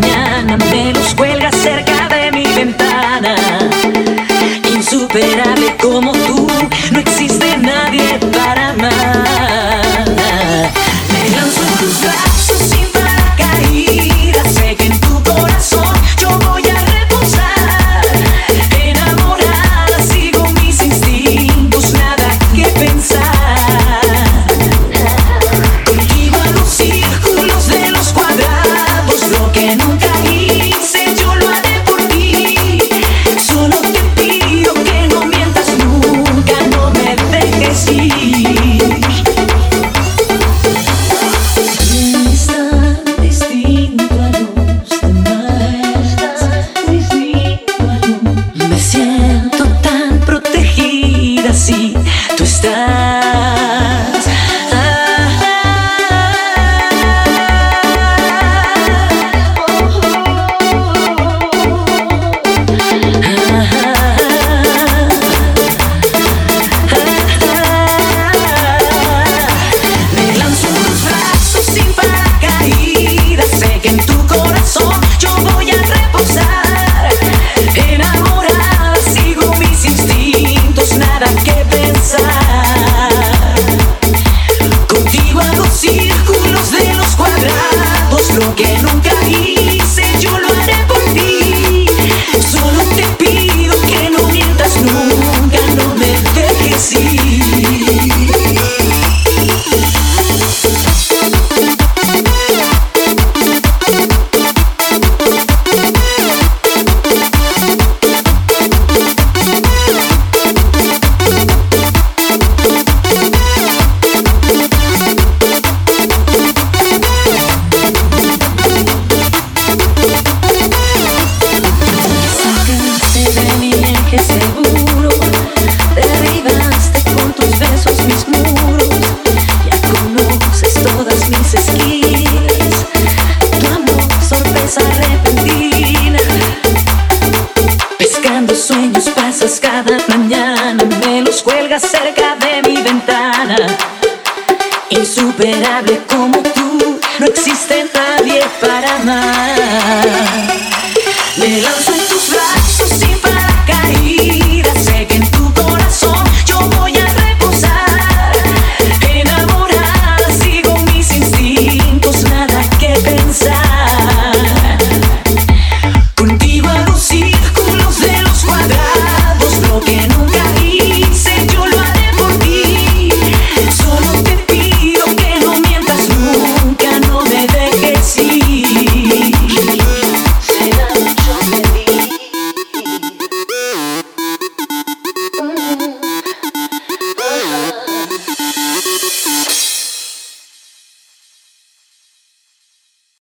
mañana me los cuelga cerca de mi ventana. Insuperable. be insuperable como tú, no existe nadie para amar.